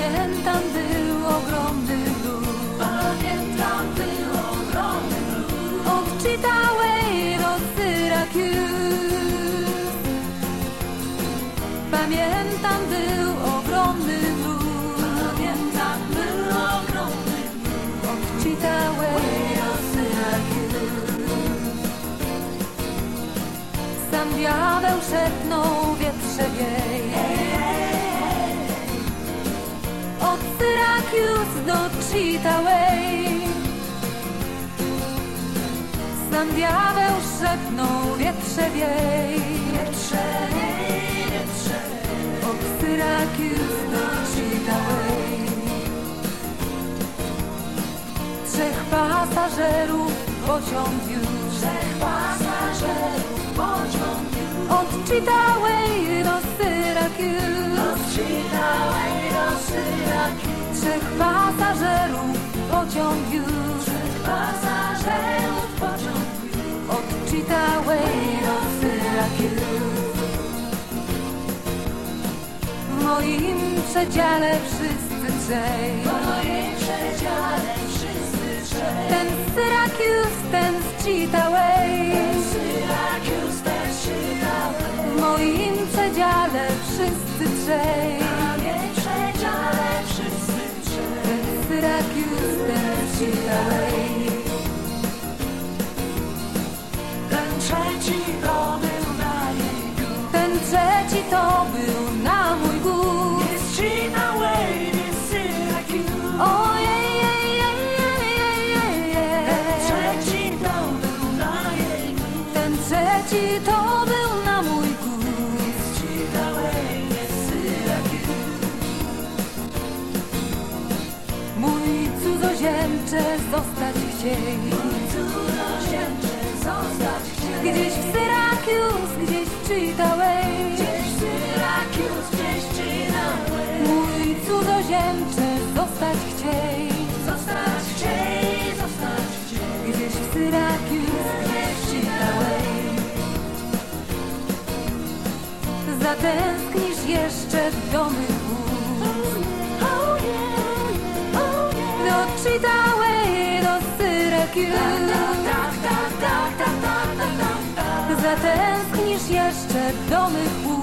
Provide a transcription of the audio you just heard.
Pamiętam, był ogromny lód Pamiętam, był ogromny lód. Od Chitaway do Syracuse Pamiętam, był ogromny lód Pamiętam, był ogromny lód. Od Chitaway Syracuse do Chitaway Sam diabeł szepnął wietrze wiej Wietrze, wietrze, Od Syracuse do Chitaway Trzech pasażerów pociąg już trzech pasażerów pociąg już. Od Chitaway do Syracuse Odczytałem do Syrakiuz. Trzech pasażerów pociąg już pasażerów pociąg już. Od Chitaway do Syracuse W moim przedziale wszyscy trzej W moim przedziale wszyscy trzej. Ten z Syracuse, ten z Chitaway Syrakiuz też czytałem. W moim przedziale wszyscy trzej trzeci to był na mój gust. Mój cudzoziemcze zostać chciej chcieli. Gdzieś w Syracuse, gdzieś w Chitaway. Mój cudzoziemcze zostać chciej Zostać chcieli, zostać chcieli. Gdzieś w Syracuse, gdzieś w Chitaway Zatęsknisz jeszcze w domy. Do Chitaway, do Syracuse. Zatęsknisz jeszcze domy chłód